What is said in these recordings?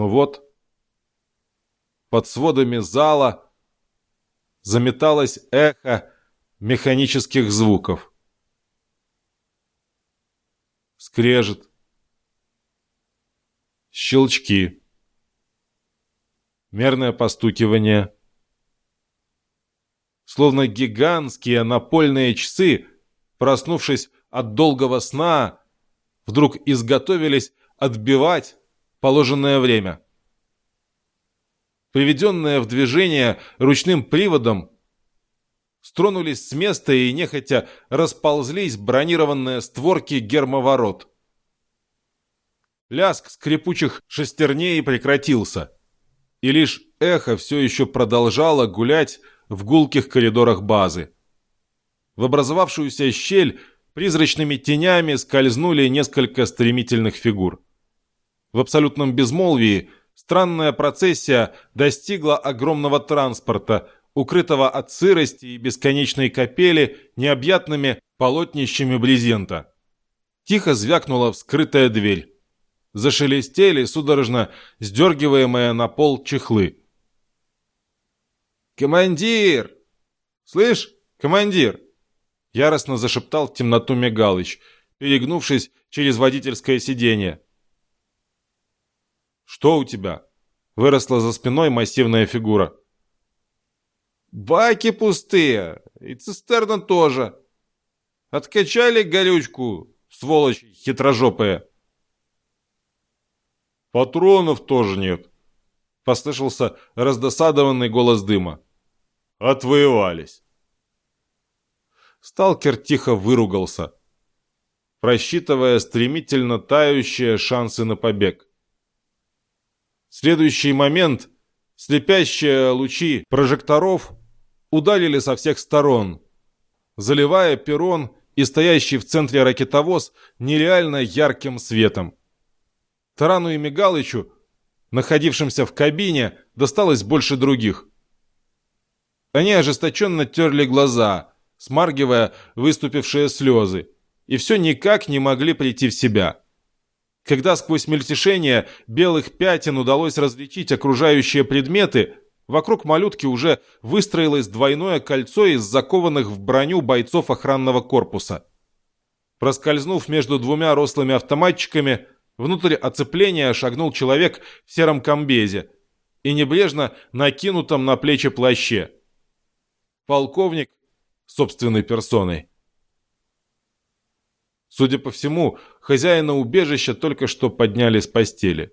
Но вот, под сводами зала заметалось эхо механических звуков. Скрежет. Щелчки. Мерное постукивание. Словно гигантские напольные часы, проснувшись от долгого сна, вдруг изготовились отбивать положенное время. Приведенные в движение ручным приводом, стронулись с места и нехотя расползлись бронированные створки гермоворот. Ляск скрипучих шестерней прекратился, и лишь эхо все еще продолжало гулять в гулких коридорах базы. В образовавшуюся щель призрачными тенями скользнули несколько стремительных фигур. В абсолютном безмолвии странная процессия достигла огромного транспорта, укрытого от сырости и бесконечной капели необъятными полотнищами брезента. Тихо звякнула вскрытая дверь. Зашелестели судорожно сдергиваемые на пол чехлы. «Командир! Слышь, командир!» Яростно зашептал в темноту Мигалыч, перегнувшись через водительское сиденье. «Что у тебя?» Выросла за спиной массивная фигура. «Баки пустые, и цистерна тоже. Откачали горючку, сволочь хитрожопая». «Патронов тоже нет», — послышался раздосадованный голос дыма. «Отвоевались». Сталкер тихо выругался, просчитывая стремительно тающие шансы на побег. Следующий момент слепящие лучи прожекторов ударили со всех сторон, заливая перрон и стоящий в центре ракетовоз нереально ярким светом. Тарану и Мигалычу, находившимся в кабине, досталось больше других. Они ожесточенно терли глаза, смаргивая выступившие слезы, и все никак не могли прийти в себя. Когда сквозь мельтешение белых пятен удалось различить окружающие предметы, вокруг малютки уже выстроилось двойное кольцо из закованных в броню бойцов охранного корпуса. Проскользнув между двумя рослыми автоматчиками, внутрь оцепления шагнул человек в сером комбезе и небрежно накинутом на плечи плаще. Полковник собственной персоной. Судя по всему, хозяина убежища только что подняли с постели.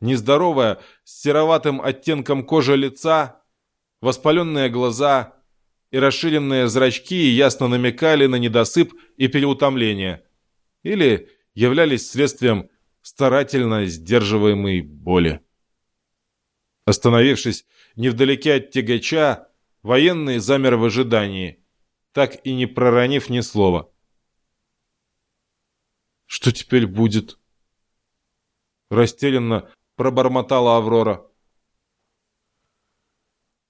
Нездоровая, с сероватым оттенком кожи лица, воспаленные глаза и расширенные зрачки ясно намекали на недосып и переутомление. Или являлись следствием старательно сдерживаемой боли. Остановившись невдалеке от тягача, военный замер в ожидании – так и не проронив ни слова. «Что теперь будет?» Растерянно пробормотала Аврора.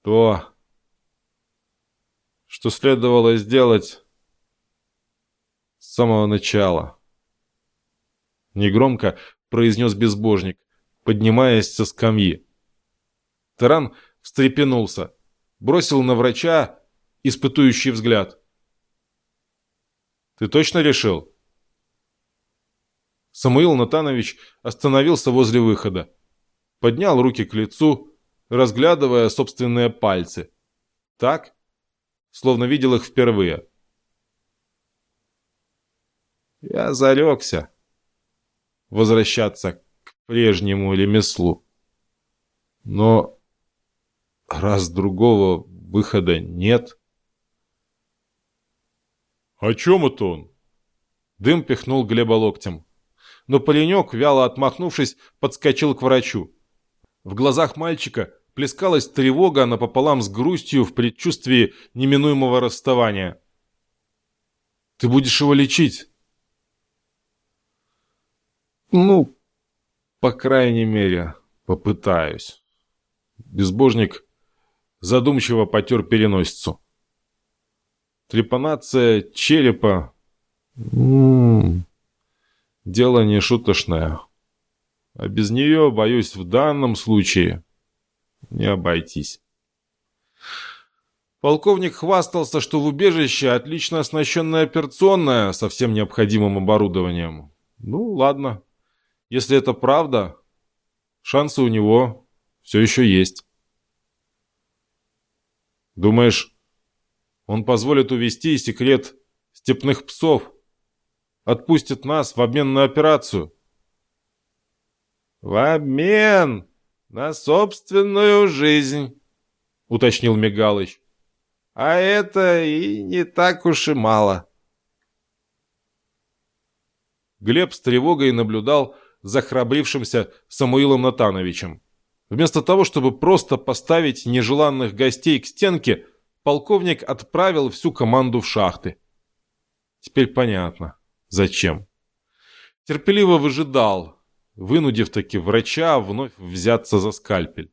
«То, что следовало сделать с самого начала». Негромко произнес безбожник, поднимаясь со скамьи. Таран встрепенулся, бросил на врача испытующий взгляд. «Ты точно решил?» Самуил Натанович остановился возле выхода. Поднял руки к лицу, разглядывая собственные пальцы. Так, словно видел их впервые. Я зарекся возвращаться к прежнему ремеслу. Но раз другого выхода нет... «О чем это он?» Дым пихнул Глеба локтем. Но паренек, вяло отмахнувшись, подскочил к врачу. В глазах мальчика плескалась тревога напополам с грустью в предчувствии неминуемого расставания. «Ты будешь его лечить?» «Ну, по крайней мере, попытаюсь». Безбожник задумчиво потер переносицу. Трепанация черепа... М -м -м, дело не шуточное. А без нее, боюсь, в данном случае не обойтись. Полковник хвастался, что в убежище отлично оснащенная операционная со всем необходимым оборудованием. Ну, ладно. Если это правда, шансы у него все еще есть. Думаешь, он позволит увести секрет степных псов? Отпустит нас в обмен на операцию? В обмен на собственную жизнь, уточнил Мигалыч. А это и не так уж и мало. Глеб с тревогой наблюдал за храбрившимся Самуилом Натановичем. Вместо того, чтобы просто поставить нежеланных гостей к стенке, полковник отправил всю команду в шахты. Теперь понятно, зачем. Терпеливо выжидал, вынудив таки врача вновь взяться за скальпель.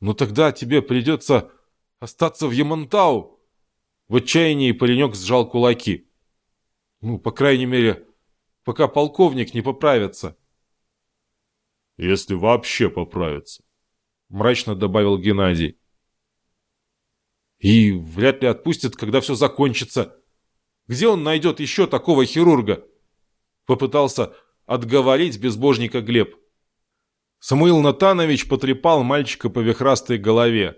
«Ну тогда тебе придется остаться в Ямантау!» В отчаянии паренек сжал кулаки. «Ну, по крайней мере, пока полковник не поправится». Если вообще поправится. Мрачно добавил Геннадий. И вряд ли отпустят, когда все закончится. Где он найдет еще такого хирурга? Попытался отговорить безбожника Глеб. Самуил Натанович потрепал мальчика по вихрастой голове.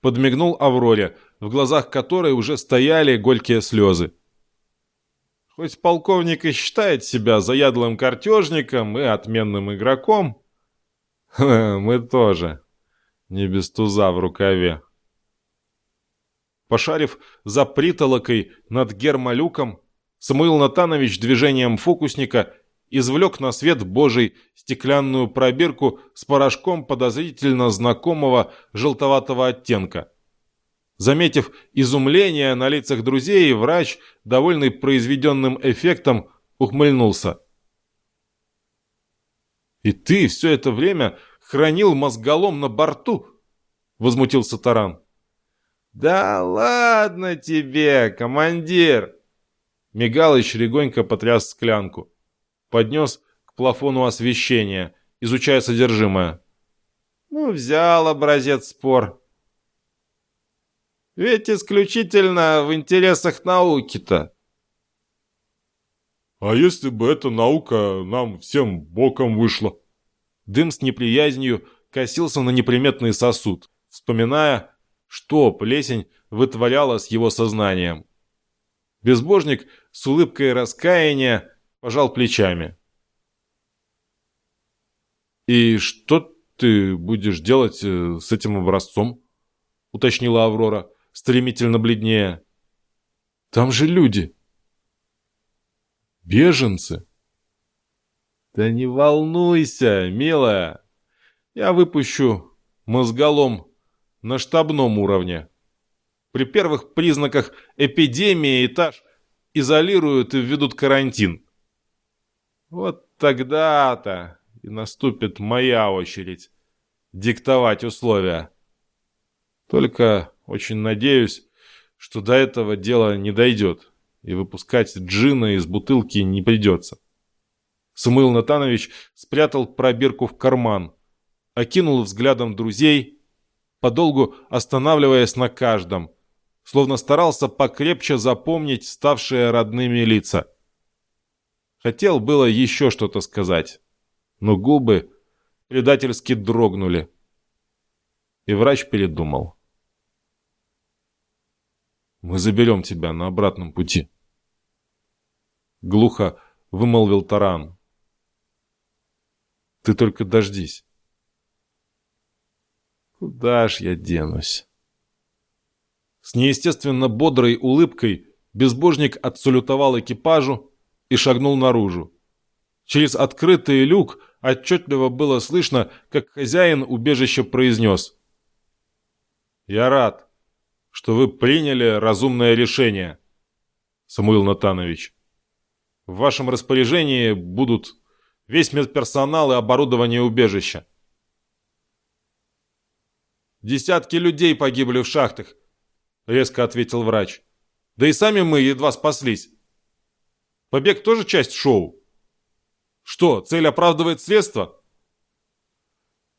Подмигнул Авроре, в глазах которой уже стояли горькие слезы. Хоть полковник и считает себя заядлым картежником и отменным игроком, Мы тоже. Не без туза в рукаве. Пошарив за притолокой над гермолюком, Самуил Натанович движением фокусника извлек на свет Божий стеклянную пробирку с порошком подозрительно знакомого желтоватого оттенка. Заметив изумление на лицах друзей, врач, довольный произведенным эффектом, ухмыльнулся. «И ты все это время хранил мозголом на борту?» — возмутился Таран. «Да ладно тебе, командир!» Мигалыч легонько потряс склянку. Поднес к плафону освещения, изучая содержимое. «Ну, взял образец спор. Ведь исключительно в интересах науки-то». А если бы эта наука нам всем боком вышла? Дым с неприязнью косился на неприметный сосуд, вспоминая, что плесень вытворяла с его сознанием. Безбожник с улыбкой раскаяния пожал плечами. «И что ты будешь делать э, с этим образцом?» — уточнила Аврора, стремительно бледнее. «Там же люди!» Беженцы? Да не волнуйся, милая. Я выпущу мозголом на штабном уровне. При первых признаках эпидемии этаж изолируют и введут карантин. Вот тогда-то и наступит моя очередь диктовать условия. Только очень надеюсь, что до этого дело не дойдет и выпускать джина из бутылки не придется. Самуил Натанович спрятал пробирку в карман, окинул взглядом друзей, подолгу останавливаясь на каждом, словно старался покрепче запомнить ставшие родными лица. Хотел было еще что-то сказать, но губы предательски дрогнули. И врач передумал. «Мы заберем тебя на обратном пути», — глухо вымолвил Таран. «Ты только дождись». «Куда ж я денусь?» С неестественно бодрой улыбкой безбожник отсалютовал экипажу и шагнул наружу. Через открытый люк отчетливо было слышно, как хозяин убежища произнес. «Я рад, что вы приняли разумное решение, Самуил Натанович. В вашем распоряжении будут весь медперсонал и оборудование убежища. «Десятки людей погибли в шахтах», — резко ответил врач. «Да и сами мы едва спаслись. Побег тоже часть шоу?» Что, цель оправдывает средства?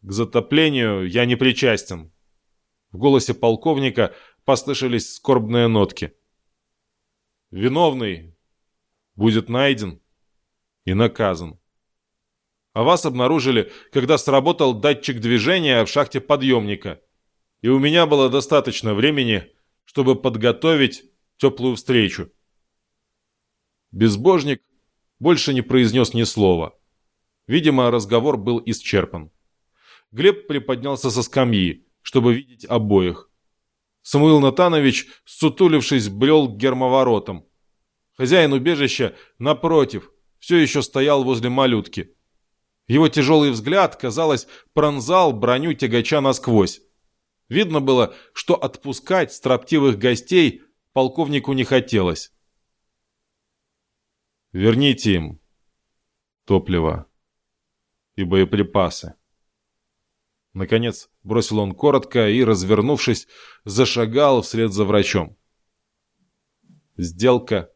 К затоплению я не причастен. В голосе полковника послышались скорбные нотки. Виновный будет найден и наказан. А вас обнаружили, когда сработал датчик движения в шахте подъемника. И у меня было достаточно времени, чтобы подготовить теплую встречу. Безбожник больше не произнес ни слова. Видимо, разговор был исчерпан. Глеб приподнялся со скамьи, чтобы видеть обоих. Самуил Натанович, сутулившись, брел к гермоворотам. Хозяин убежища, напротив, все еще стоял возле малютки. Его тяжелый взгляд, казалось, пронзал броню тягача насквозь. Видно было, что отпускать строптивых гостей полковнику не хотелось. Верните им топливо и боеприпасы. Наконец бросил он коротко и, развернувшись, зашагал вслед за врачом. Сделка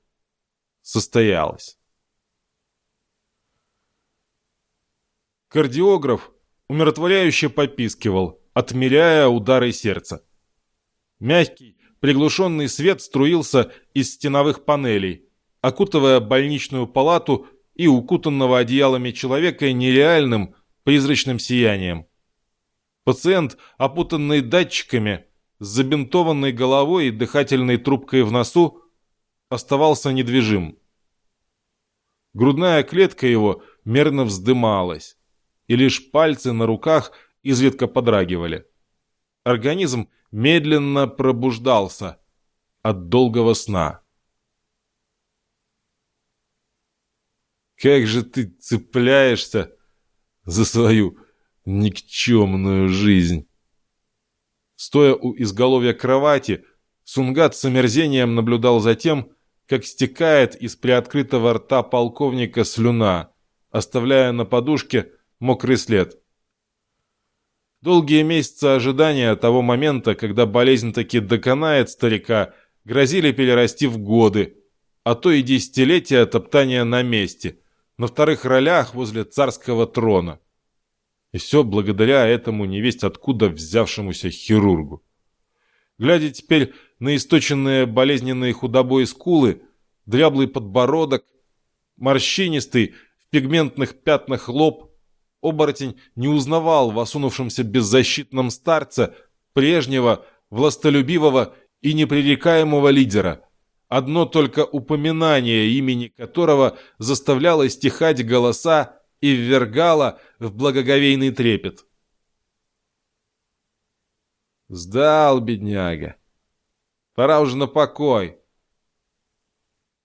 состоялась. Кардиограф умиротворяюще попискивал, отмеряя удары сердца. Мягкий, приглушенный свет струился из стеновых панелей, окутывая больничную палату и укутанного одеялами человека нереальным призрачным сиянием. Пациент, опутанный датчиками, с забинтованной головой и дыхательной трубкой в носу, оставался недвижим. Грудная клетка его мерно вздымалась, и лишь пальцы на руках изредка подрагивали. Организм медленно пробуждался от долгого сна. Как же ты цепляешься за свою никчемную жизнь? Стоя у изголовья кровати, Сунгат с омерзением наблюдал за тем, как стекает из приоткрытого рта полковника слюна, оставляя на подушке мокрый след. Долгие месяцы ожидания того момента, когда болезнь таки доконает старика, грозили перерасти в годы, а то и десятилетия топтания на месте – на вторых ролях возле царского трона. И все благодаря этому невесть откуда взявшемуся хирургу. Глядя теперь на источенные болезненные худобой скулы, дряблый подбородок, морщинистый в пигментных пятнах лоб, оборотень не узнавал в осунувшемся беззащитном старце прежнего, властолюбивого и непререкаемого лидера – одно только упоминание имени которого заставляло стихать голоса и ввергало в благоговейный трепет. Сдал, бедняга. Пора уже на покой.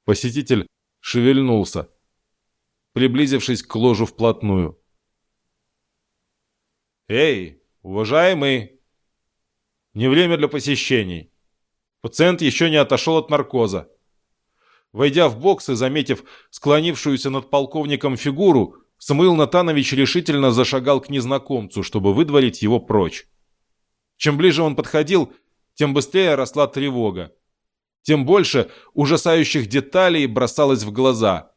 Посетитель шевельнулся, приблизившись к ложу вплотную. «Эй, уважаемый! Не время для посещений. Пациент еще не отошел от наркоза. Войдя в бокс и заметив склонившуюся над полковником фигуру, Самуил Натанович решительно зашагал к незнакомцу, чтобы выдворить его прочь. Чем ближе он подходил, тем быстрее росла тревога. Тем больше ужасающих деталей бросалось в глаза.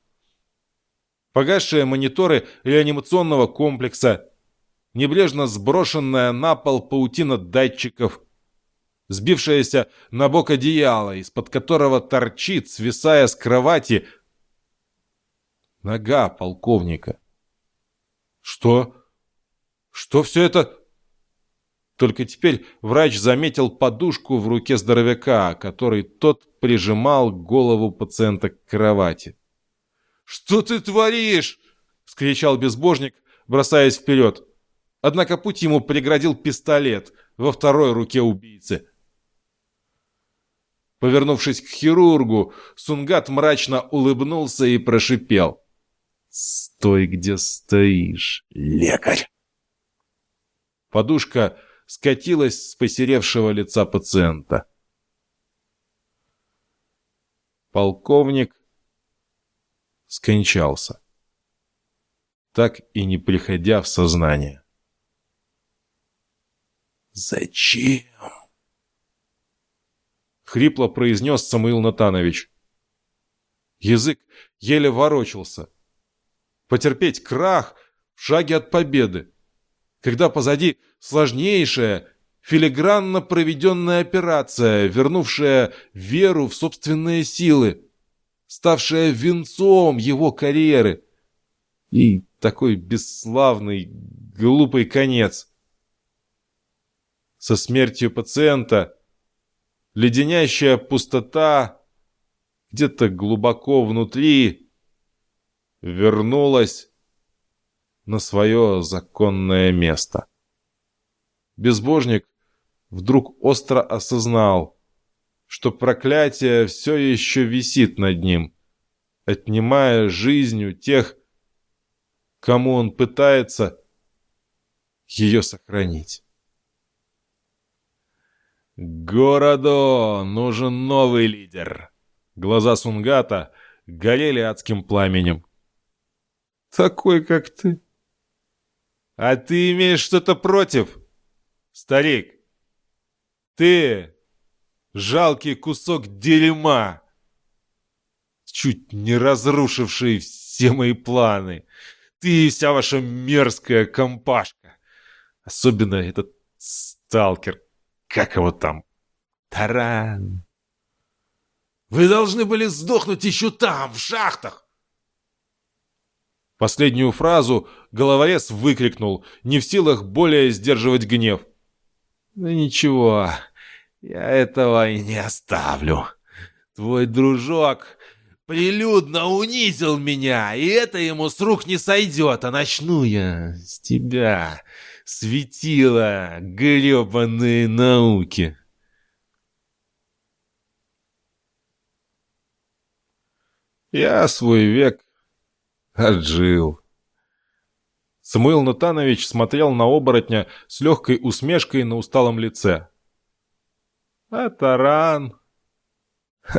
Погасшие мониторы реанимационного комплекса, небрежно сброшенная на пол паутина датчиков, сбившаяся на бок одеяла, из-под которого торчит, свисая с кровати, нога полковника. Что? Что все это? Только теперь врач заметил подушку в руке здоровяка, который тот прижимал голову пациента к кровати. «Что ты творишь?» — вскричал безбожник, бросаясь вперед. Однако путь ему преградил пистолет во второй руке убийцы. Повернувшись к хирургу, Сунгат мрачно улыбнулся и прошипел. «Стой, где стоишь, лекарь!» Подушка скатилась с посеревшего лица пациента. Полковник скончался, так и не приходя в сознание. «Зачем?» — хрипло произнес Самуил Натанович. Язык еле ворочался. Потерпеть крах в шаге от победы. Когда позади сложнейшая, филигранно проведенная операция, вернувшая веру в собственные силы, ставшая венцом его карьеры. И такой бесславный, глупый конец. Со смертью пациента леденящая пустота где-то глубоко внутри вернулась на свое законное место. Безбожник вдруг остро осознал, что проклятие все еще висит над ним, отнимая жизнь у тех, кому он пытается ее сохранить. «Городу нужен новый лидер!» Глаза Сунгата горели адским пламенем. «Такой, как ты!» «А ты имеешь что-то против, старик? Ты жалкий кусок дерьма, чуть не разрушивший все мои планы. Ты и вся ваша мерзкая компашка. Особенно этот сталкер. Как его там? Таран. Вы должны были сдохнуть еще там, в шахтах. Последнюю фразу головорез выкрикнул, не в силах более сдерживать гнев. «Ну ничего, я этого и не оставлю. Твой дружок прилюдно унизил меня, и это ему с рук не сойдет, а начну я с тебя, светила гребаные науки». Я свой век отжил. Самуил Натанович смотрел на оборотня с легкой усмешкой на усталом лице. А таран...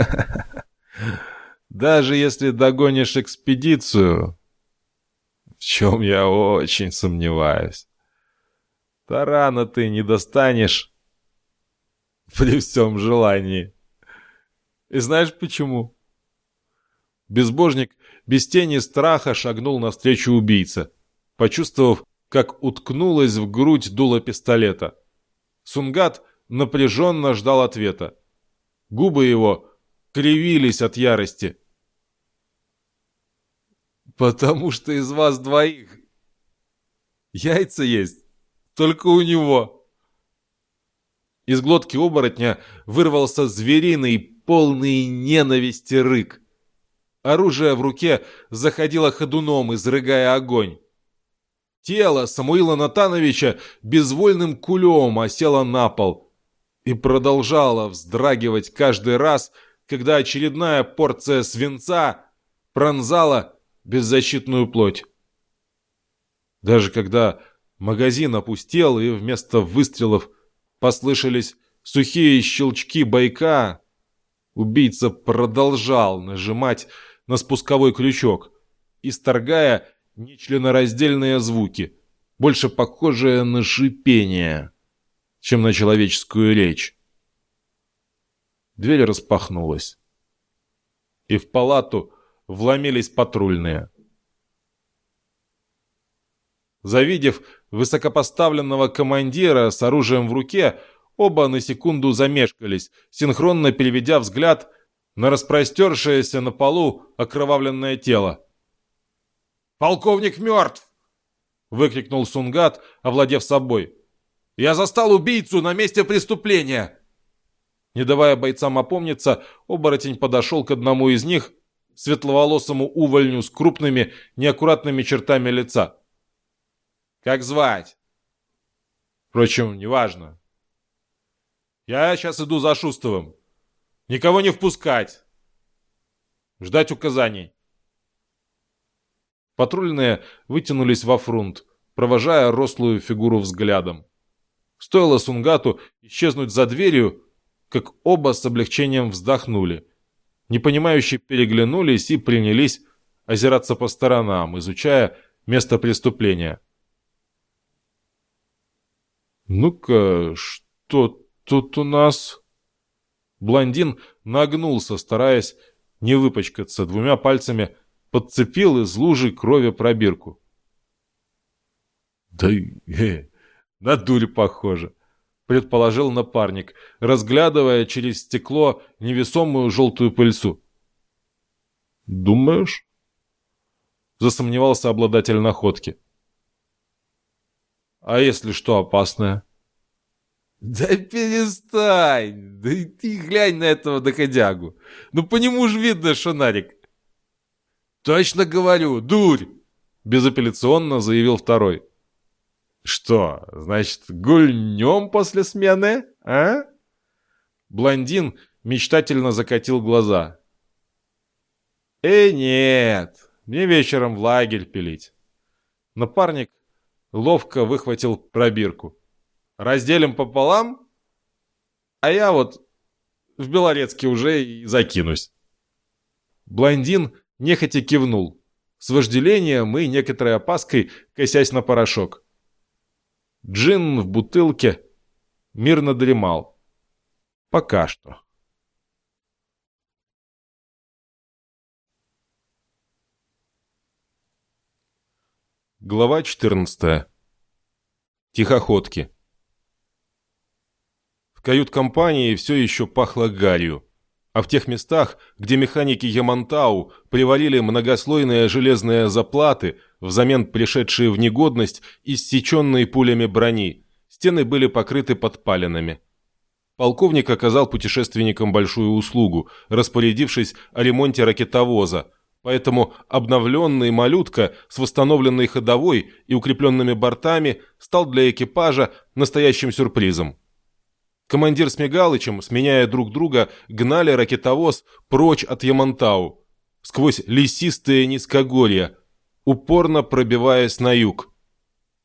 Даже если догонишь экспедицию, в чем я очень сомневаюсь, тарана ты не достанешь при всем желании. И знаешь почему? Безбожник без тени страха шагнул навстречу убийце, почувствовав, как уткнулась в грудь дуло пистолета. Сунгат напряженно ждал ответа. Губы его кривились от ярости. «Потому что из вас двоих яйца есть только у него». Из глотки оборотня вырвался звериный, полный ненависти рык. Оружие в руке заходило ходуном, изрыгая огонь. Тело Самуила Натановича безвольным кулем осело на пол и продолжало вздрагивать каждый раз, когда очередная порция свинца пронзала беззащитную плоть. Даже когда магазин опустел и вместо выстрелов послышались сухие щелчки бойка, убийца продолжал нажимать на спусковой крючок, исторгая нечленораздельные звуки, больше похожие на шипение, чем на человеческую речь. Дверь распахнулась, и в палату вломились патрульные. Завидев высокопоставленного командира с оружием в руке, оба на секунду замешкались, синхронно переведя взгляд на распростершееся на полу окровавленное тело. «Полковник мертв!» — выкрикнул Сунгат, овладев собой. «Я застал убийцу на месте преступления!» Не давая бойцам опомниться, оборотень подошел к одному из них, светловолосому увольню с крупными, неаккуратными чертами лица. «Как звать?» «Впрочем, неважно. Я сейчас иду за Шустовым. Никого не впускать. Ждать указаний». Патрульные вытянулись во фрунт, провожая рослую фигуру взглядом. Стоило Сунгату исчезнуть за дверью, как оба с облегчением вздохнули. Непонимающие переглянулись и принялись озираться по сторонам, изучая место преступления. «Ну-ка, что тут у нас?» Блондин нагнулся, стараясь не выпачкаться, двумя пальцами подцепил из лужи крови пробирку. «Да э, на дурь похоже», — предположил напарник, разглядывая через стекло невесомую желтую пыльцу. «Думаешь?» — засомневался обладатель находки. «А если что опасное?» «Да перестань! Да ты глянь на этого доходягу! Ну по нему же видно, что Нарик!» «Точно говорю, дурь!» — безапелляционно заявил второй. «Что, значит, гульнем после смены, а?» Блондин мечтательно закатил глаза. «Э, нет, мне вечером в лагерь пилить». Напарник ловко выхватил пробирку. «Разделим пополам, а я вот в Белорецке уже и закинусь». Блондин нехотя кивнул, с вожделением и некоторой опаской косясь на порошок. Джин в бутылке мирно дремал. Пока что. Глава 14. Тихоходки. В кают-компании все еще пахло гарью, а в тех местах, где механики Ямантау привалили многослойные железные заплаты, взамен пришедшие в негодность иссеченные пулями брони, стены были покрыты подпалинами. Полковник оказал путешественникам большую услугу, распорядившись о ремонте ракетовоза, поэтому обновленный «малютка» с восстановленной ходовой и укрепленными бортами стал для экипажа настоящим сюрпризом. Командир с Мигалычем, сменяя друг друга, гнали ракетовоз прочь от Ямантау, сквозь лесистые низкогорья, упорно пробиваясь на юг.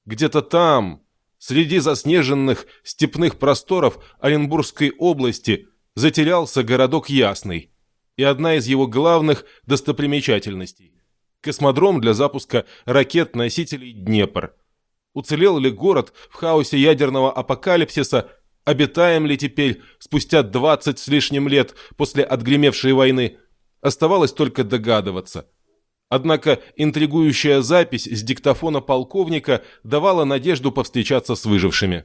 Где-то там, среди заснеженных степных просторов Оренбургской области, затерялся городок Ясный и одна из его главных достопримечательностей – космодром для запуска ракет-носителей «Днепр». Уцелел ли город в хаосе ядерного апокалипсиса, обитаем ли теперь, спустя 20 с лишним лет после отгремевшей войны, оставалось только догадываться – Однако интригующая запись с диктофона полковника давала надежду повстречаться с выжившими.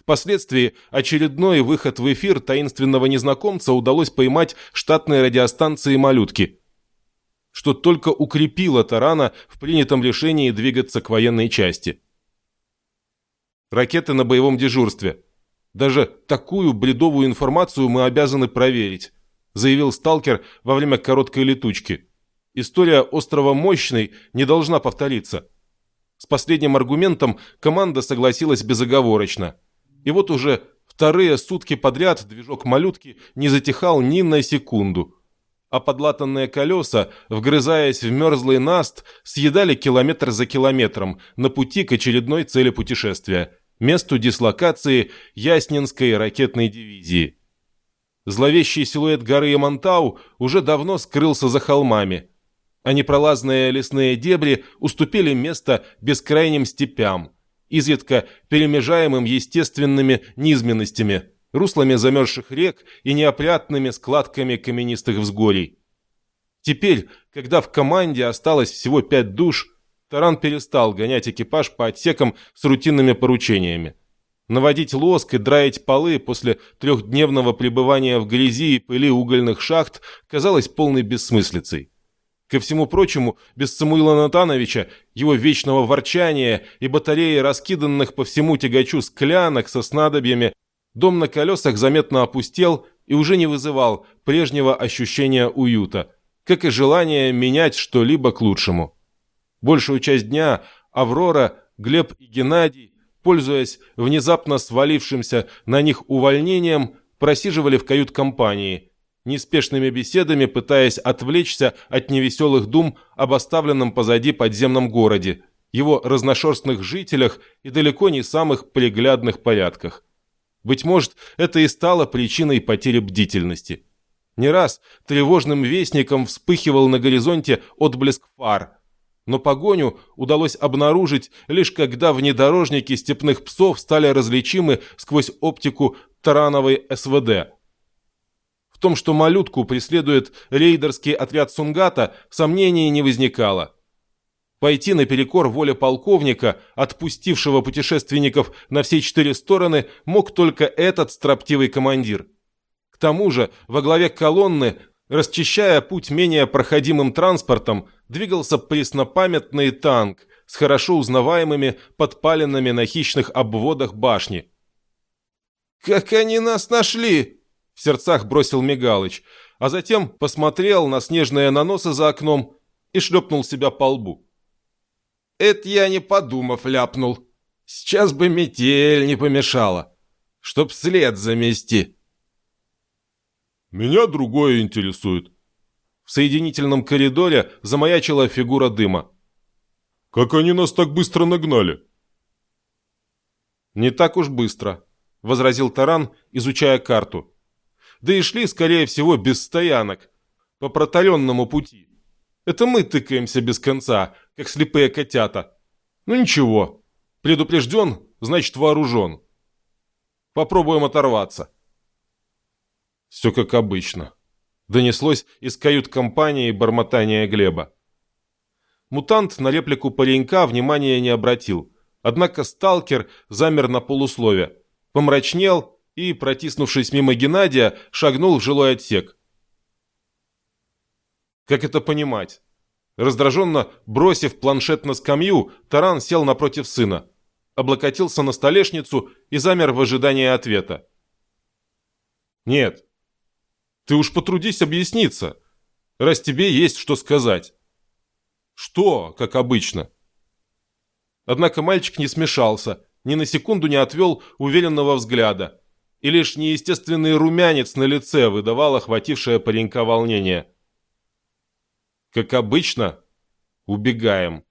Впоследствии очередной выход в эфир таинственного незнакомца удалось поймать штатной радиостанции «Малютки», что только укрепило Тарана в принятом решении двигаться к военной части. Ракеты на боевом дежурстве. Даже такую бредовую информацию мы обязаны проверить, заявил сталкер во время короткой летучки – История острова Мощный не должна повториться. С последним аргументом команда согласилась безоговорочно. И вот уже вторые сутки подряд движок малютки не затихал ни на секунду. А подлатанные колеса, вгрызаясь в мерзлый наст, съедали километр за километром на пути к очередной цели путешествия – месту дислокации Яснинской ракетной дивизии. Зловещий силуэт горы Ямантау уже давно скрылся за холмами – а непролазные лесные дебри уступили место бескрайним степям, изредка перемежаемым естественными низменностями, руслами замерзших рек и неопрятными складками каменистых взгорий. Теперь, когда в команде осталось всего пять душ, Таран перестал гонять экипаж по отсекам с рутинными поручениями. Наводить лоск и драить полы после трехдневного пребывания в грязи и пыли угольных шахт казалось полной бессмыслицей. Ко всему прочему, без Самуила Натановича, его вечного ворчания и батареи раскиданных по всему тягачу склянок со снадобьями, дом на колесах заметно опустел и уже не вызывал прежнего ощущения уюта, как и желание менять что-либо к лучшему. Большую часть дня Аврора, Глеб и Геннадий, пользуясь внезапно свалившимся на них увольнением, просиживали в кают-компании – неспешными беседами пытаясь отвлечься от невеселых дум об оставленном позади подземном городе, его разношерстных жителях и далеко не самых приглядных порядках. Быть может, это и стало причиной потери бдительности. Не раз тревожным вестником вспыхивал на горизонте отблеск фар, но погоню удалось обнаружить лишь когда внедорожники степных псов стали различимы сквозь оптику тарановой СВД – том, что малютку преследует рейдерский отряд Сунгата, сомнений не возникало. Пойти наперекор воле полковника, отпустившего путешественников на все четыре стороны, мог только этот строптивый командир. К тому же, во главе колонны, расчищая путь менее проходимым транспортом, двигался преснопамятный танк с хорошо узнаваемыми подпаленными на хищных обводах башни. «Как они нас нашли?» — в сердцах бросил Мигалыч, а затем посмотрел на снежные наносы за окном и шлепнул себя по лбу. Это я не подумав ляпнул. Сейчас бы метель не помешала, чтоб след замести. Меня другое интересует. В соединительном коридоре замаячила фигура дыма. Как они нас так быстро нагнали? Не так уж быстро, возразил Таран, изучая карту. Да и шли, скорее всего, без стоянок, по проталенному пути. Это мы тыкаемся без конца, как слепые котята. Ну ничего, предупрежден, значит вооружен. Попробуем оторваться. Все как обычно. Донеслось из кают-компании бормотание Глеба. Мутант на реплику паренька внимания не обратил. Однако сталкер замер на полуслове, помрачнел и, протиснувшись мимо Геннадия, шагнул в жилой отсек. Как это понимать? Раздраженно бросив планшет на скамью, Таран сел напротив сына, облокотился на столешницу и замер в ожидании ответа. «Нет, ты уж потрудись объясниться, раз тебе есть что сказать». «Что, как обычно?» Однако мальчик не смешался, ни на секунду не отвел уверенного взгляда, и лишь неестественный румянец на лице выдавал охватившее паренька волнение. Как обычно, убегаем.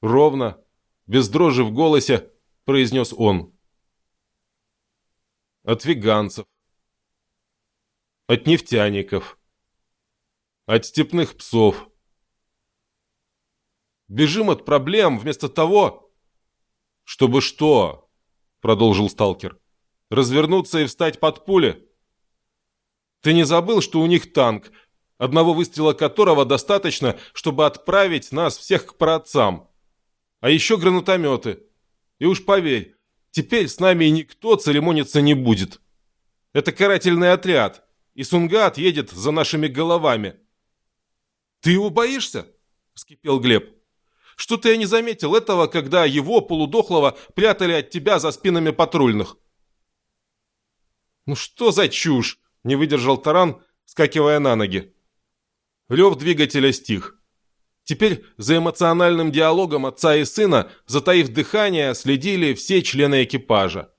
Ровно, без дрожи в голосе, произнес он. От веганцев. От нефтяников. От степных псов. Бежим от проблем вместо того, чтобы что, продолжил сталкер, развернуться и встать под пули. Ты не забыл, что у них танк, одного выстрела которого достаточно, чтобы отправить нас всех к праотцам. А еще гранатометы. И уж поверь, теперь с нами никто церемониться не будет. Это карательный отряд, и Сунгат едет за нашими головами. «Ты его боишься?» – вскипел Глеб. «Что-то я не заметил этого, когда его, полудохлого, прятали от тебя за спинами патрульных». «Ну что за чушь?» – не выдержал Таран, скакивая на ноги. Рев двигателя стих. Теперь за эмоциональным диалогом отца и сына, затаив дыхание, следили все члены экипажа.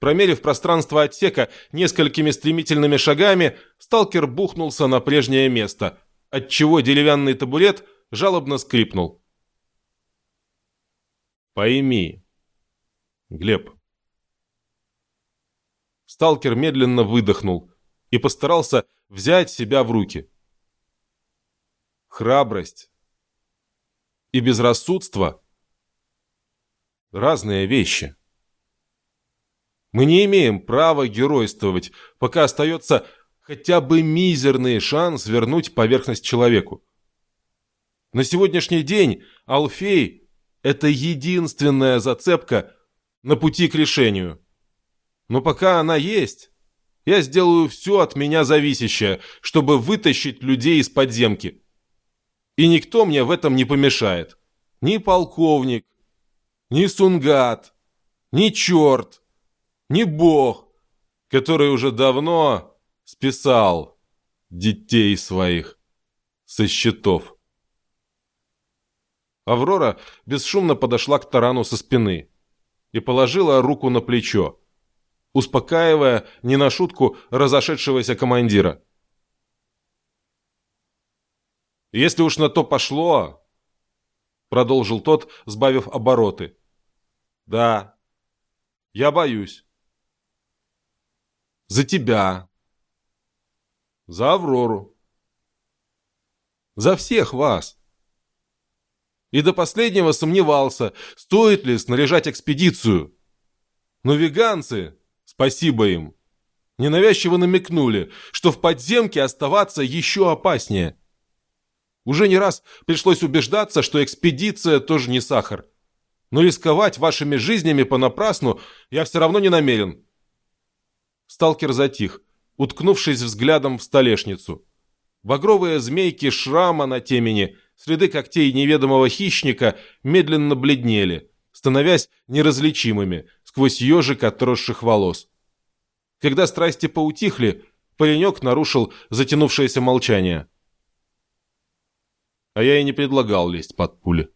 Промерив пространство отсека несколькими стремительными шагами, сталкер бухнулся на прежнее место, отчего деревянный табурет жалобно скрипнул. «Пойми, Глеб». Сталкер медленно выдохнул и постарался взять себя в руки храбрость и безрассудство – разные вещи. Мы не имеем права геройствовать, пока остается хотя бы мизерный шанс вернуть поверхность человеку. На сегодняшний день Алфей – это единственная зацепка на пути к решению. Но пока она есть, я сделаю все от меня зависящее, чтобы вытащить людей из подземки – и никто мне в этом не помешает. Ни полковник, ни сунгат, ни черт, ни бог, который уже давно списал детей своих со счетов. Аврора бесшумно подошла к тарану со спины и положила руку на плечо, успокаивая не на шутку разошедшегося командира. Если уж на то пошло, продолжил тот, сбавив обороты. Да, я боюсь. За тебя. За Аврору. За всех вас. И до последнего сомневался, стоит ли снаряжать экспедицию. Но веганцы, спасибо им, Ненавязчиво намекнули, что в подземке оставаться еще опаснее. Уже не раз пришлось убеждаться, что экспедиция тоже не сахар. Но рисковать вашими жизнями понапрасну я все равно не намерен. Сталкер затих, уткнувшись взглядом в столешницу. Багровые змейки шрама на темени, следы когтей неведомого хищника медленно бледнели, становясь неразличимыми сквозь ежик отросших волос. Когда страсти поутихли, паренек нарушил затянувшееся молчание. А я и не предлагал лезть под пули.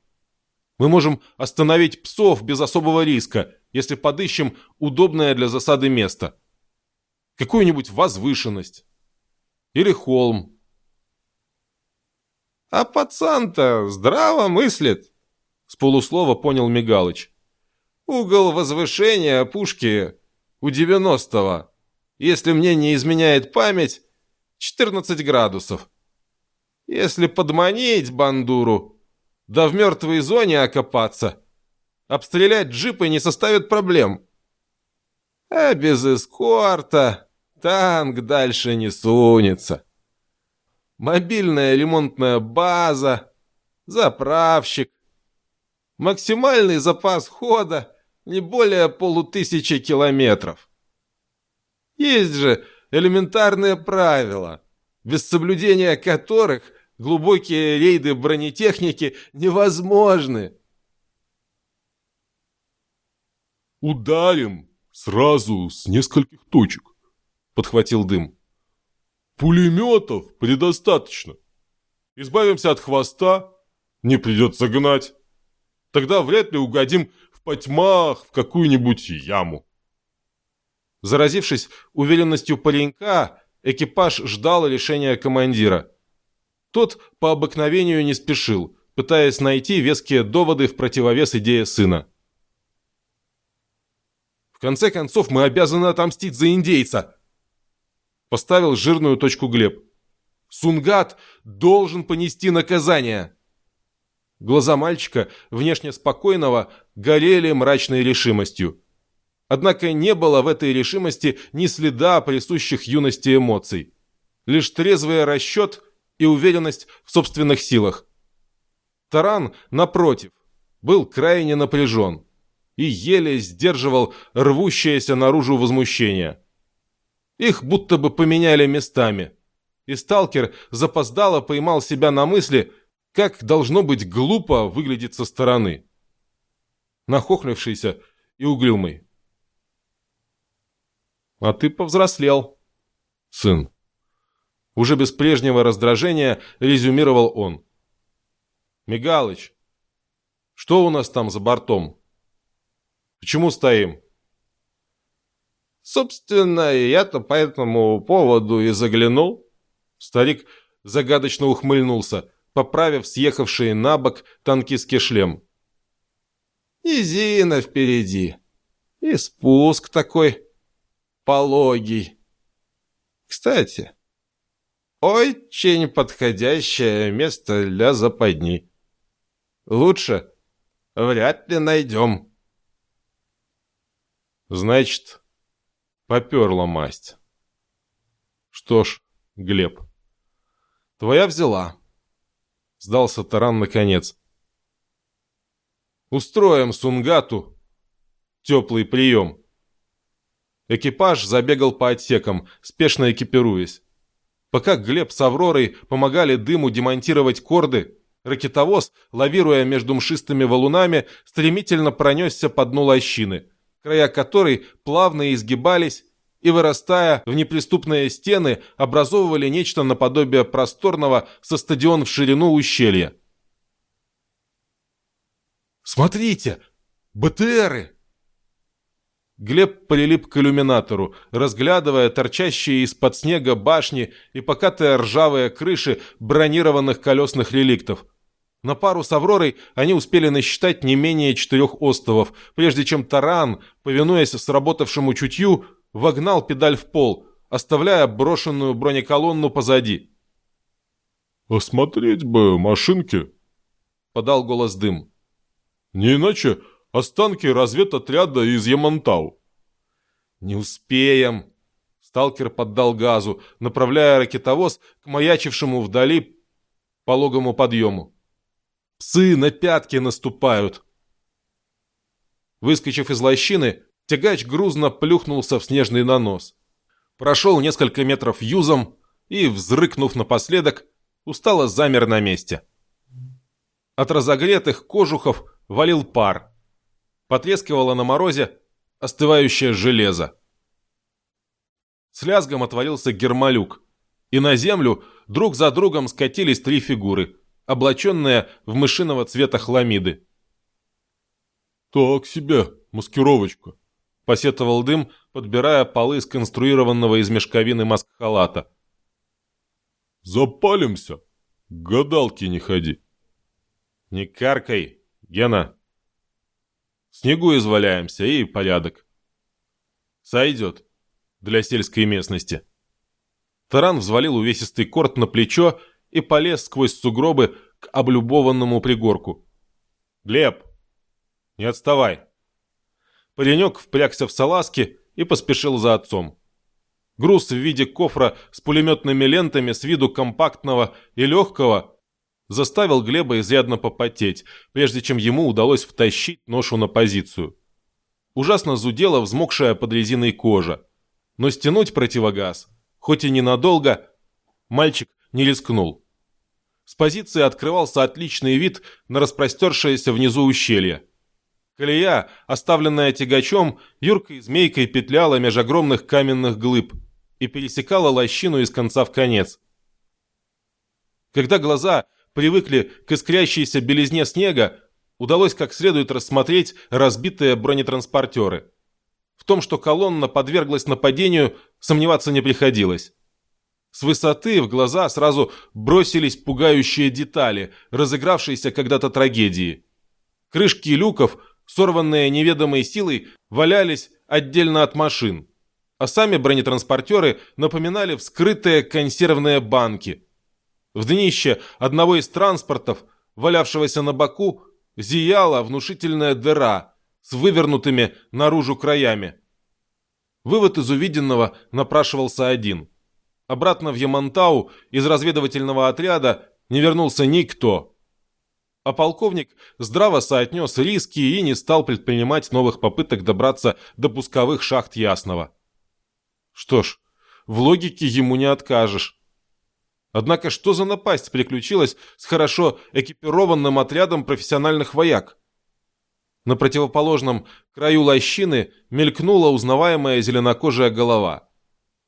Мы можем остановить псов без особого риска, если подыщем удобное для засады место. Какую-нибудь возвышенность. Или холм. А пацан-то здраво мыслит, с полуслова понял Мигалыч. Угол возвышения пушки у девяностого если мне не изменяет память, 14 градусов. Если подманить бандуру, да в мертвой зоне окопаться, обстрелять джипы не составит проблем. А без эскорта танк дальше не сунется. Мобильная ремонтная база, заправщик. Максимальный запас хода не более полутысячи километров. Есть же элементарные правила, без соблюдения которых глубокие рейды бронетехники невозможны. «Ударим сразу с нескольких точек», — подхватил дым. «Пулеметов предостаточно. Избавимся от хвоста, не придется гнать. Тогда вряд ли угодим в потьмах в какую-нибудь яму». Заразившись уверенностью паренька, экипаж ждал решения командира. Тот по обыкновению не спешил, пытаясь найти веские доводы в противовес идее сына. «В конце концов, мы обязаны отомстить за индейца!» Поставил жирную точку Глеб. «Сунгат должен понести наказание!» Глаза мальчика, внешне спокойного, горели мрачной решимостью. Однако не было в этой решимости ни следа присущих юности эмоций. Лишь трезвый расчет и уверенность в собственных силах. Таран, напротив, был крайне напряжен и еле сдерживал рвущееся наружу возмущение. Их будто бы поменяли местами, и сталкер запоздало поймал себя на мысли, как должно быть глупо выглядеть со стороны. Нахохлившийся и угрюмый. А ты повзрослел, сын. Уже без прежнего раздражения резюмировал он. Мигалыч, что у нас там за бортом? Почему стоим? Собственно, я-то по этому поводу и заглянул. Старик загадочно ухмыльнулся, поправив съехавший на бок танкистский шлем. Изина впереди. И спуск такой пологий. Кстати, очень подходящее место для западни. Лучше вряд ли найдем. Значит, поперла масть. Что ж, Глеб, твоя взяла. Сдался таран наконец. Устроим Сунгату теплый прием. Экипаж забегал по отсекам, спешно экипируясь. Пока Глеб с Авророй помогали дыму демонтировать корды, ракетовоз, лавируя между мшистыми валунами, стремительно пронесся по дну лощины, края которой плавно изгибались и, вырастая в неприступные стены, образовывали нечто наподобие просторного со стадион в ширину ущелья. «Смотрите! БТРы!» Глеб прилип к иллюминатору, разглядывая торчащие из-под снега башни и покатые ржавые крыши бронированных колесных реликтов. На пару с Авророй они успели насчитать не менее четырех остовов, прежде чем таран, повинуясь сработавшему чутью, вогнал педаль в пол, оставляя брошенную бронеколонну позади. «Осмотреть бы машинки», — подал голос дым. «Не иначе Останки разведотряда из Ямантау. Не успеем. Сталкер поддал газу, направляя ракетовоз к маячившему вдали пологому подъему. «Псы на пятки наступают!» Выскочив из лощины, тягач грузно плюхнулся в снежный нанос. Прошел несколько метров юзом и, взрыкнув напоследок, устало замер на месте. От разогретых кожухов валил пар. Потрескивало на морозе остывающее железо. С лязгом отворился гермолюк, и на землю друг за другом скатились три фигуры, облаченные в мышиного цвета хламиды. «Так себе маскировочка», — посетовал дым, подбирая полы сконструированного из мешковины маск-халата. «Запалимся, гадалки не ходи». «Не каркай, Гена. Снегу изваляемся и порядок. Сойдет для сельской местности. Таран взвалил увесистый корт на плечо и полез сквозь сугробы к облюбованному пригорку. «Глеб, не отставай!» Паренек впрягся в салазки и поспешил за отцом. Груз в виде кофра с пулеметными лентами с виду компактного и легкого заставил Глеба изрядно попотеть, прежде чем ему удалось втащить ношу на позицию. Ужасно зудела взмокшая под резиной кожа но стянуть противогаз, хоть и ненадолго, мальчик не рискнул. С позиции открывался отличный вид на распростершееся внизу ущелье. Колея, оставленная тягачом, юркой змейкой петляла меж огромных каменных глыб и пересекала лощину из конца в конец. Когда глаза привыкли к искрящейся белизне снега, удалось как следует рассмотреть разбитые бронетранспортеры – в том, что колонна подверглась нападению, сомневаться не приходилось. С высоты в глаза сразу бросились пугающие детали, разыгравшиеся когда-то трагедии. Крышки люков, сорванные неведомой силой, валялись отдельно от машин, а сами бронетранспортеры напоминали вскрытые консервные банки. В днище одного из транспортов, валявшегося на боку, зияла внушительная дыра – с вывернутыми наружу краями. Вывод из увиденного напрашивался один. Обратно в Ямантау из разведывательного отряда не вернулся никто. А полковник здраво соотнес риски и не стал предпринимать новых попыток добраться до пусковых шахт Ясного. Что ж, в логике ему не откажешь. Однако что за напасть приключилась с хорошо экипированным отрядом профессиональных вояк? На противоположном краю лощины мелькнула узнаваемая зеленокожая голова.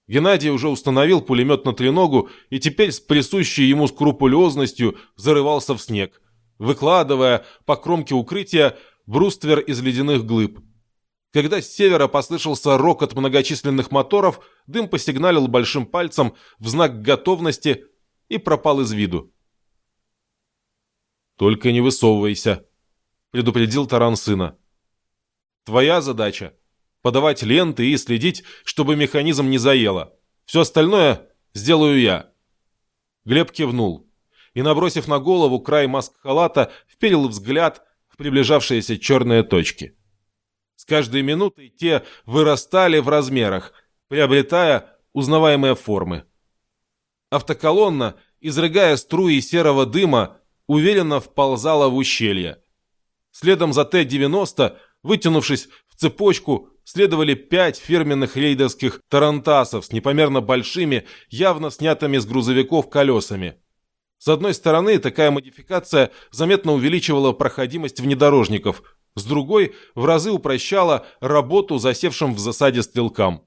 Геннадий уже установил пулемет на треногу и теперь с присущей ему скрупулезностью зарывался в снег, выкладывая по кромке укрытия бруствер из ледяных глыб. Когда с севера послышался рокот многочисленных моторов, дым посигналил большим пальцем в знак готовности и пропал из виду. «Только не высовывайся», — предупредил Таран сына. «Твоя задача — подавать ленты и следить, чтобы механизм не заело. Все остальное сделаю я». Глеб кивнул и, набросив на голову край маск-халата, вперил взгляд в приближавшиеся черные точки. С каждой минутой те вырастали в размерах, приобретая узнаваемые формы. Автоколонна, изрыгая струи серого дыма, уверенно вползала в ущелье. Следом за Т-90, вытянувшись в цепочку, следовали пять фирменных рейдерских тарантасов с непомерно большими, явно снятыми с грузовиков колесами. С одной стороны, такая модификация заметно увеличивала проходимость внедорожников, с другой – в разы упрощала работу засевшим в засаде стрелкам.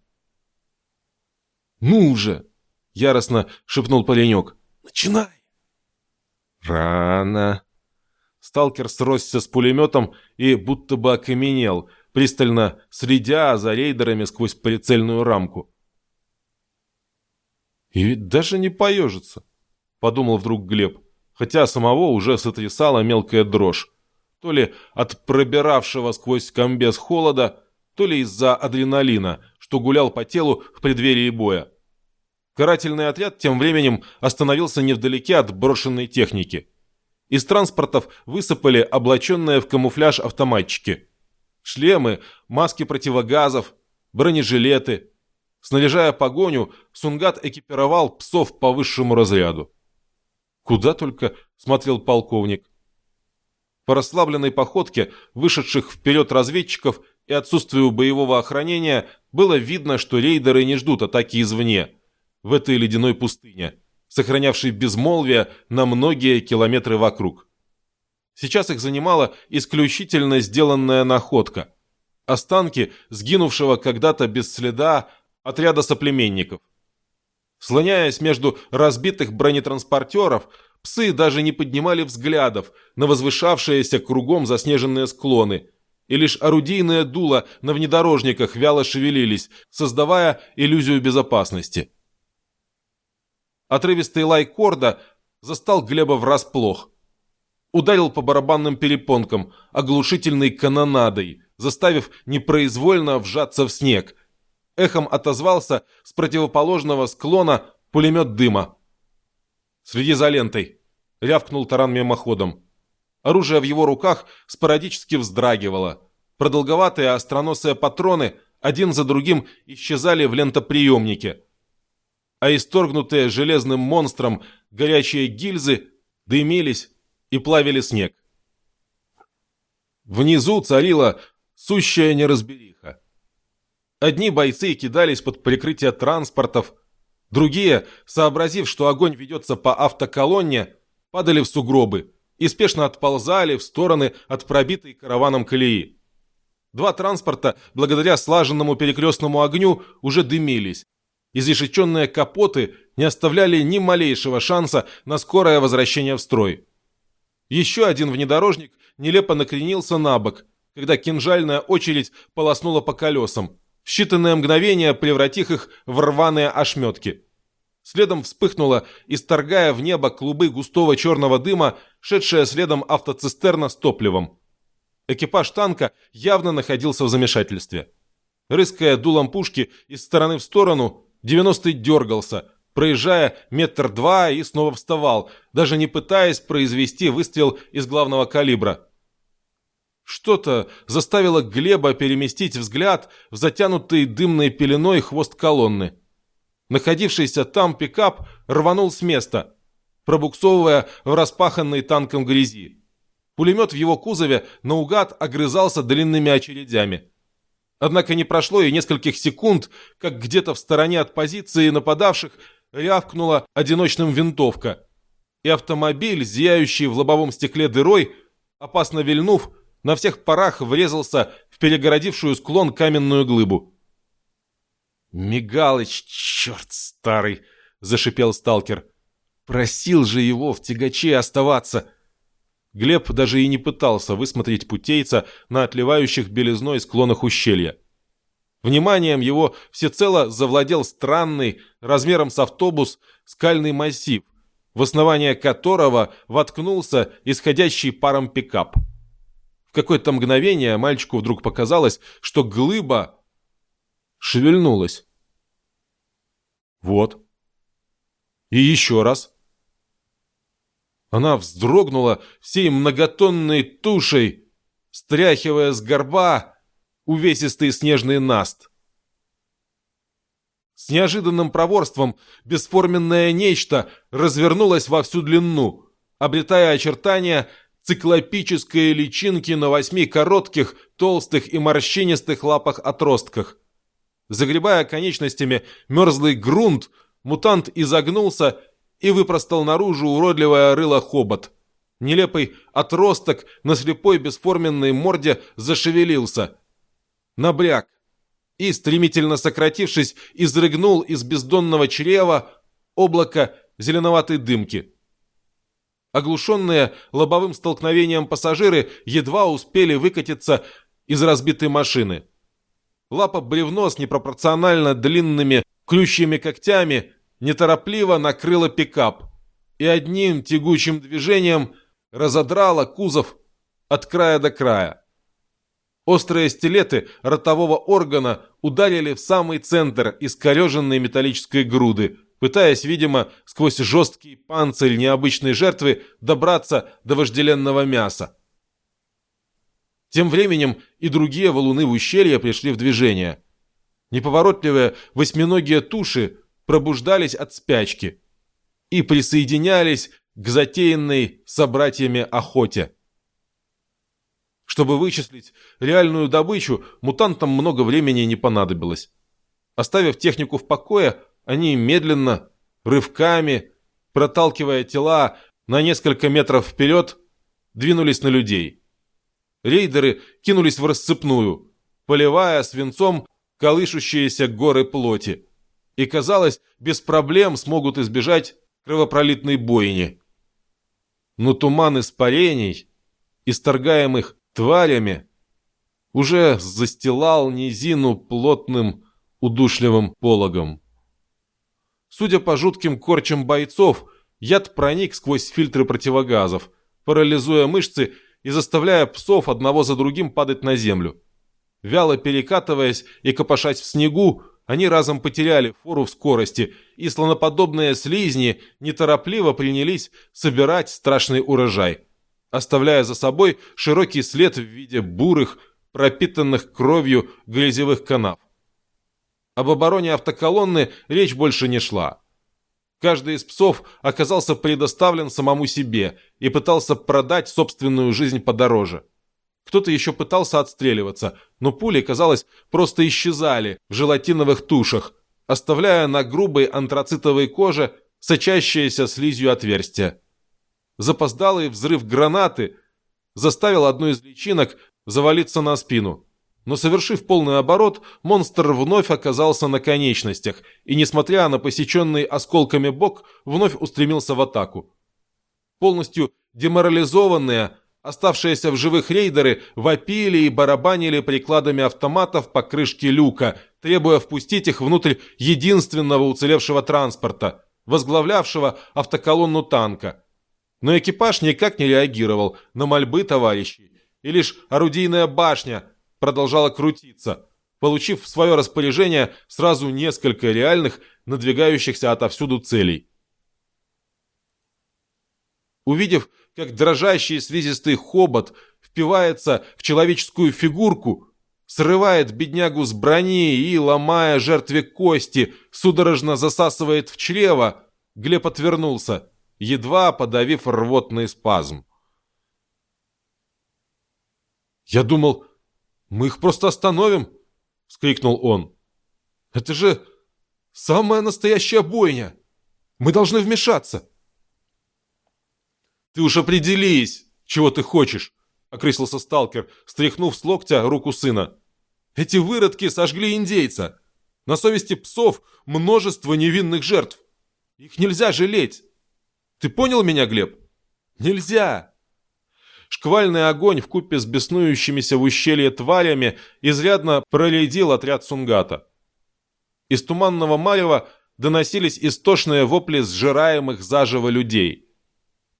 «Ну уже!» – яростно шепнул паренек. «Начинай!» «Рано!» Сталкер сросся с пулеметом и будто бы окаменел, пристально следя за рейдерами сквозь прицельную рамку. «И ведь даже не поежится», — подумал вдруг Глеб, хотя самого уже сотрясала мелкая дрожь. То ли от пробиравшего сквозь комбез холода, то ли из-за адреналина, что гулял по телу в преддверии боя. Карательный отряд тем временем остановился невдалеке от брошенной техники. Из транспортов высыпали облаченные в камуфляж автоматчики. Шлемы, маски противогазов, бронежилеты. Снаряжая погоню, Сунгат экипировал псов по высшему разряду. Куда только смотрел полковник. По расслабленной походке вышедших вперед разведчиков и отсутствию боевого охранения было видно, что рейдеры не ждут атаки извне, в этой ледяной пустыне, сохранявшей безмолвие на многие километры вокруг. Сейчас их занимала исключительно сделанная находка. Останки сгинувшего когда-то без следа отряда соплеменников. Слоняясь между разбитых бронетранспортеров, псы даже не поднимали взглядов на возвышавшиеся кругом заснеженные склоны, и лишь орудийные дула на внедорожниках вяло шевелились, создавая иллюзию безопасности. Отрывистый лай корда застал Глеба врасплох. Ударил по барабанным перепонкам, оглушительной канонадой, заставив непроизвольно вжаться в снег – эхом отозвался с противоположного склона пулемет дыма. «Следи за лентой!» — рявкнул таран мимоходом. Оружие в его руках спорадически вздрагивало. Продолговатые остроносые патроны один за другим исчезали в лентоприемнике. А исторгнутые железным монстром горячие гильзы дымились и плавили снег. Внизу царила сущая неразбериха. Одни бойцы кидались под прикрытие транспортов, другие, сообразив, что огонь ведется по автоколонне, падали в сугробы и спешно отползали в стороны от пробитой караваном колеи. Два транспорта, благодаря слаженному перекрестному огню, уже дымились. Изрешеченные капоты не оставляли ни малейшего шанса на скорое возвращение в строй. Еще один внедорожник нелепо накренился на бок, когда кинжальная очередь полоснула по колесам, в считанное мгновение превратив их в рваные ошметки. Следом вспыхнула, исторгая в небо клубы густого черного дыма, шедшая следом автоцистерна с топливом. Экипаж танка явно находился в замешательстве. Рыская дулом пушки из стороны в сторону, 90-й дергался, проезжая метр два и снова вставал, даже не пытаясь произвести выстрел из главного калибра. Что-то заставило Глеба переместить взгляд в затянутый дымной пеленой хвост колонны. Находившийся там пикап рванул с места, пробуксовывая в распаханной танком грязи. Пулемет в его кузове наугад огрызался длинными очередями. Однако не прошло и нескольких секунд, как где-то в стороне от позиции нападавших рявкнула одиночным винтовка, и автомобиль, зияющий в лобовом стекле дырой, опасно вильнув, на всех парах врезался в перегородившую склон каменную глыбу. «Мигалыч, черт старый!» — зашипел сталкер. «Просил же его в тягаче оставаться!» Глеб даже и не пытался высмотреть путейца на отливающих белизной склонах ущелья. Вниманием его всецело завладел странный, размером с автобус, скальный массив, в основание которого воткнулся исходящий паром пикап. В какое-то мгновение мальчику вдруг показалось, что глыба шевельнулась. Вот. И еще раз. Она вздрогнула всей многотонной тушей, стряхивая с горба увесистый снежный наст. С неожиданным проворством бесформенное нечто развернулось во всю длину, обретая очертания циклопической личинки на восьми коротких, толстых и морщинистых лапах-отростках. Загребая конечностями мерзлый грунт, мутант изогнулся и выпростал наружу уродливое рыло хобот. Нелепый отросток на слепой бесформенной морде зашевелился. Набряк. И, стремительно сократившись, изрыгнул из бездонного чрева облако зеленоватой дымки. Оглушенные лобовым столкновением пассажиры едва успели выкатиться из разбитой машины. Лапа-бревно с непропорционально длинными крющими когтями неторопливо накрыла пикап и одним тягучим движением разодрала кузов от края до края. Острые стилеты ротового органа ударили в самый центр искореженной металлической груды – пытаясь, видимо, сквозь жесткий панцирь необычной жертвы добраться до вожделенного мяса. Тем временем и другие валуны в ущелье пришли в движение. Неповоротливые восьминогие туши пробуждались от спячки и присоединялись к затеянной собратьями охоте. Чтобы вычислить реальную добычу, мутантам много времени не понадобилось. Оставив технику в покое, они медленно, рывками, проталкивая тела на несколько метров вперед, двинулись на людей. Рейдеры кинулись в расцепную, поливая свинцом колышущиеся горы плоти, и, казалось, без проблем смогут избежать кровопролитной бойни. Но туман испарений, исторгаемых тварями, уже застилал низину плотным удушливым пологом. Судя по жутким корчам бойцов, яд проник сквозь фильтры противогазов, парализуя мышцы и заставляя псов одного за другим падать на землю. Вяло перекатываясь и копошась в снегу, они разом потеряли фору в скорости, и слоноподобные слизни неторопливо принялись собирать страшный урожай, оставляя за собой широкий след в виде бурых, пропитанных кровью грязевых канав. Об обороне автоколонны речь больше не шла. Каждый из псов оказался предоставлен самому себе и пытался продать собственную жизнь подороже. Кто-то еще пытался отстреливаться, но пули, казалось, просто исчезали в желатиновых тушах, оставляя на грубой антрацитовой коже сочащееся слизью отверстие. Запоздалый взрыв гранаты заставил одну из личинок завалиться на спину. Но совершив полный оборот, монстр вновь оказался на конечностях и, несмотря на посеченный осколками бок, вновь устремился в атаку. Полностью деморализованные, Оставшиеся в живых рейдеры вопили и барабанили прикладами автоматов по крышке люка, требуя впустить их внутрь единственного уцелевшего транспорта, возглавлявшего автоколонну танка. Но экипаж никак не реагировал на мольбы товарищей, и лишь орудийная башня продолжала крутиться, получив в свое распоряжение сразу несколько реальных, надвигающихся отовсюду целей. Увидев, как дрожащий слизистый хобот впивается в человеческую фигурку, срывает беднягу с брони и, ломая жертве кости, судорожно засасывает в чрево, Глеб отвернулся, едва подавив рвотный спазм. «Я думал, мы их просто остановим!» — вскрикнул он. «Это же самая настоящая бойня! Мы должны вмешаться!» «Ты уж определись, чего ты хочешь!» — окрысился сталкер, стряхнув с локтя руку сына. «Эти выродки сожгли индейца! На совести псов множество невинных жертв! Их нельзя жалеть! Ты понял меня, Глеб? Нельзя!» Шквальный огонь в купе с беснующимися в ущелье тварями изрядно проледил отряд Сунгата. Из туманного марева доносились истошные вопли сжираемых заживо людей.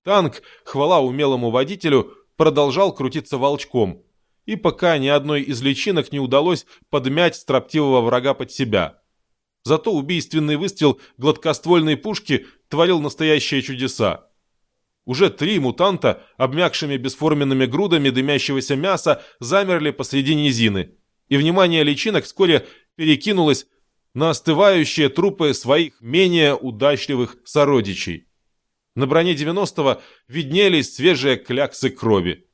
Танк, хвала умелому водителю, продолжал крутиться волчком. И пока ни одной из личинок не удалось подмять строптивого врага под себя. Зато убийственный выстрел гладкоствольной пушки творил настоящие чудеса. Уже три мутанта, обмякшими бесформенными грудами дымящегося мяса, замерли посреди низины, и внимание личинок вскоре перекинулось на остывающие трупы своих менее удачливых сородичей. На броне 90-го виднелись свежие кляксы крови.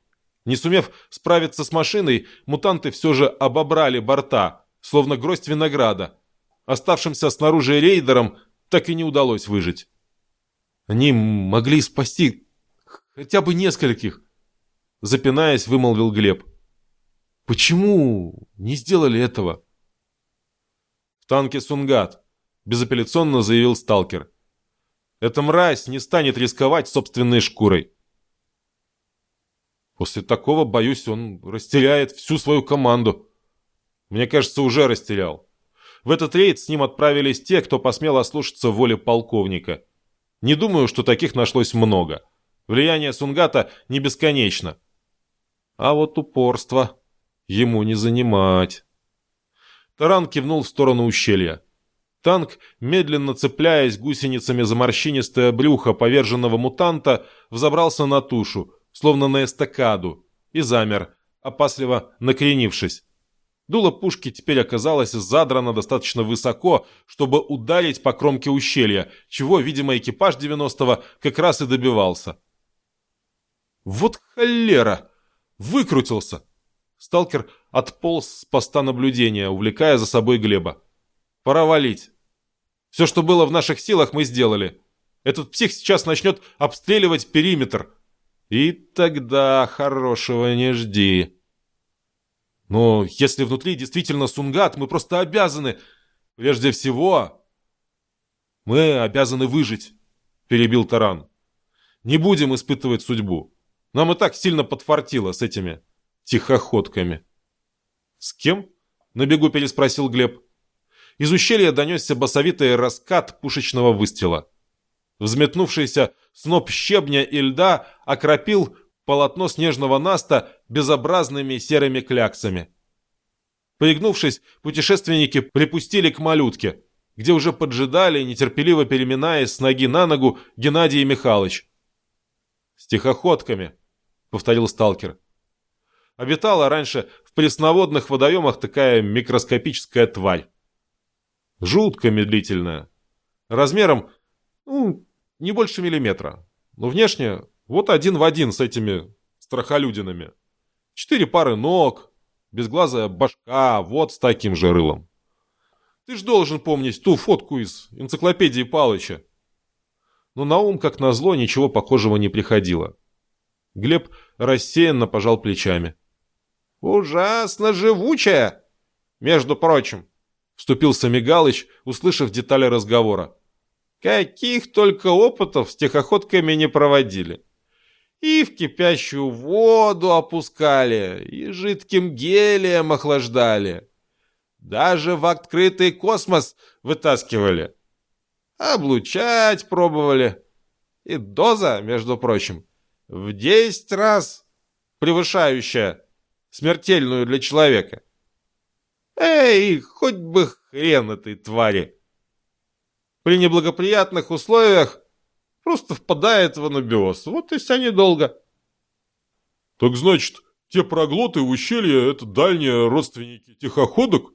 Не сумев справиться с машиной, мутанты все же обобрали борта, словно гроздь винограда. Оставшимся снаружи рейдерам так и не удалось выжить. Они могли спасти хотя бы нескольких, запинаясь, вымолвил Глеб. Почему не сделали этого? В танке Сунгат, безапелляционно заявил сталкер. Эта мразь не станет рисковать собственной шкурой. После такого, боюсь, он растеряет всю свою команду. Мне кажется, уже растерял. В этот рейд с ним отправились те, кто посмел ослушаться воли полковника. Не думаю, что таких нашлось много. Влияние Сунгата не бесконечно. А вот упорство ему не занимать. Таран кивнул в сторону ущелья. Танк, медленно цепляясь гусеницами за морщинистое брюхо поверженного мутанта, взобрался на тушу, словно на эстакаду, и замер, опасливо накренившись. Дуло пушки теперь оказалось задрано достаточно высоко, чтобы ударить по кромке ущелья, чего, видимо, экипаж 90-го как раз и добивался. Вот холера! Выкрутился! Сталкер отполз с поста наблюдения, увлекая за собой Глеба. Пора валить. Все, что было в наших силах, мы сделали. Этот псих сейчас начнет обстреливать периметр. И тогда хорошего не жди. Но если внутри действительно Сунгат, мы просто обязаны... Прежде всего, мы обязаны выжить, перебил Таран. Не будем испытывать судьбу. Нам и так сильно подфартило с этими тихоходками. С кем? На бегу переспросил Глеб. Из ущелья донесся басовитый раскат пушечного выстрела. Взметнувшийся сноп щебня и льда окропил полотно снежного наста безобразными серыми кляксами. Пригнувшись, путешественники припустили к малютке, где уже поджидали, нетерпеливо переминаясь с ноги на ногу, Геннадий Михайлович. «С тихоходками», — повторил сталкер. Обитала раньше в пресноводных водоемах такая микроскопическая тварь. Жутко медлительная. Размером, ну, не больше миллиметра. Но внешне вот один в один с этими страхолюдинами. Четыре пары ног, безглазая башка, вот с таким же рылом. Ты ж должен помнить ту фотку из энциклопедии Палыча. Но на ум, как назло, ничего похожего не приходило. Глеб рассеянно пожал плечами. «Ужасно живучая, между прочим», — вступился Мигалыч, услышав детали разговора. «Каких только опытов с тихоходками не проводили. И в кипящую воду опускали, и жидким гелием охлаждали. Даже в открытый космос вытаскивали. Облучать пробовали. И доза, между прочим, в десять раз превышающая смертельную для человека. Эй, хоть бы хрен этой твари! При неблагоприятных условиях Просто впадает в анабиоз. Вот и вся недолго. Так значит, те проглоты в ущелье — это дальние родственники тихоходок?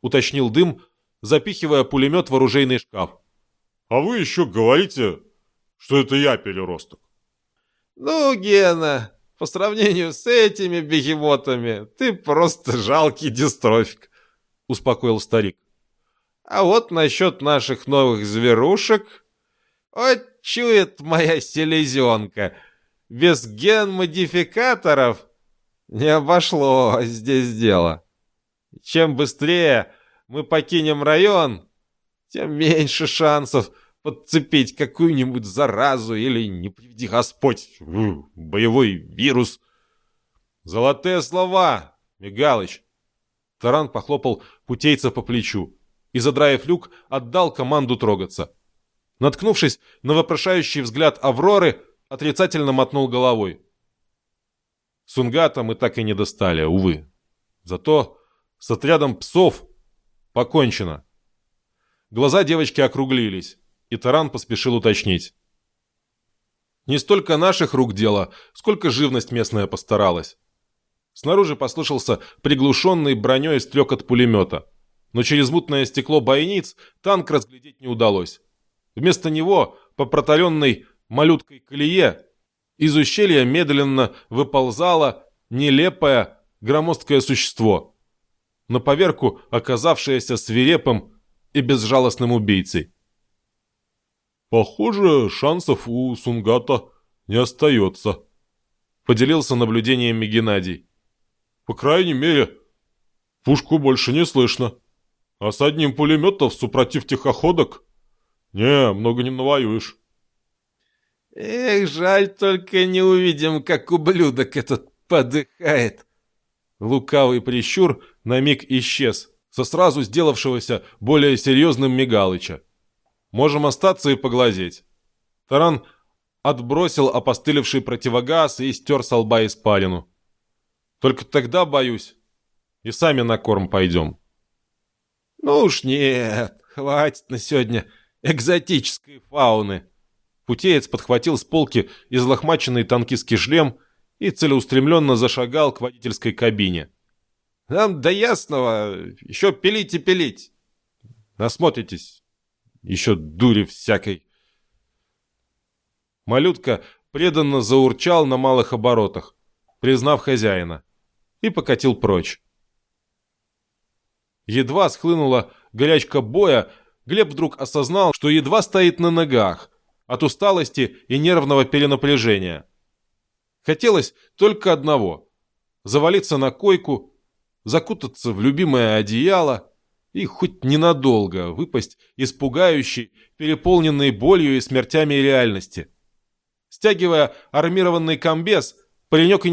Уточнил Дым, запихивая пулемет в оружейный шкаф. А вы еще говорите, что это я переросток. Ну, Гена, по сравнению с этими бегемотами, ты просто жалкий дистрофик, успокоил старик. А вот насчет наших новых зверушек... Вот чует моя селезенка. Без ген-модификаторов не обошло здесь дело. Чем быстрее мы покинем район, тем меньше шансов подцепить какую-нибудь заразу или, не приведи Господь, боевой вирус. Золотые слова, Мигалыч. Таран похлопал путейца по плечу и, задраив люк, отдал команду трогаться. Наткнувшись на вопрошающий взгляд Авроры, отрицательно мотнул головой. Сунгата мы так и не достали, увы. Зато с отрядом псов покончено. Глаза девочки округлились, и Таран поспешил уточнить. Не столько наших рук дело, сколько живность местная постаралась. Снаружи послышался приглушенный броней стрек от пулемета, но через мутное стекло бойниц танк разглядеть не удалось. Вместо него, по проталенной малюткой колее, из ущелья медленно выползало нелепое громоздкое существо, на поверку оказавшееся свирепым и безжалостным убийцей. «Похоже, шансов у Сунгата не остается», — поделился наблюдениями Геннадий. «По крайней мере, пушку больше не слышно, а с одним пулеметом супротив тихоходок «Не, много не навоюешь». «Эх, жаль, только не увидим, как ублюдок этот подыхает». Лукавый прищур на миг исчез, со сразу сделавшегося более серьезным Мигалыча. «Можем остаться и поглазеть». Таран отбросил опостылевший противогаз и стер с лба испарину. «Только тогда, боюсь, и сами на корм пойдем». «Ну уж нет, хватит на сегодня экзотической фауны. Путеец подхватил с полки излохмаченный танкистский шлем и целеустремленно зашагал к водительской кабине. Нам до ясного еще пилить и пилить. Насмотритесь. Еще дури всякой. Малютка преданно заурчал на малых оборотах, признав хозяина, и покатил прочь. Едва схлынула горячка боя, Глеб вдруг осознал, что едва стоит на ногах от усталости и нервного перенапряжения. Хотелось только одного – завалиться на койку, закутаться в любимое одеяло и хоть ненадолго выпасть из пугающей, переполненной болью и смертями реальности. Стягивая армированный комбез, паренек и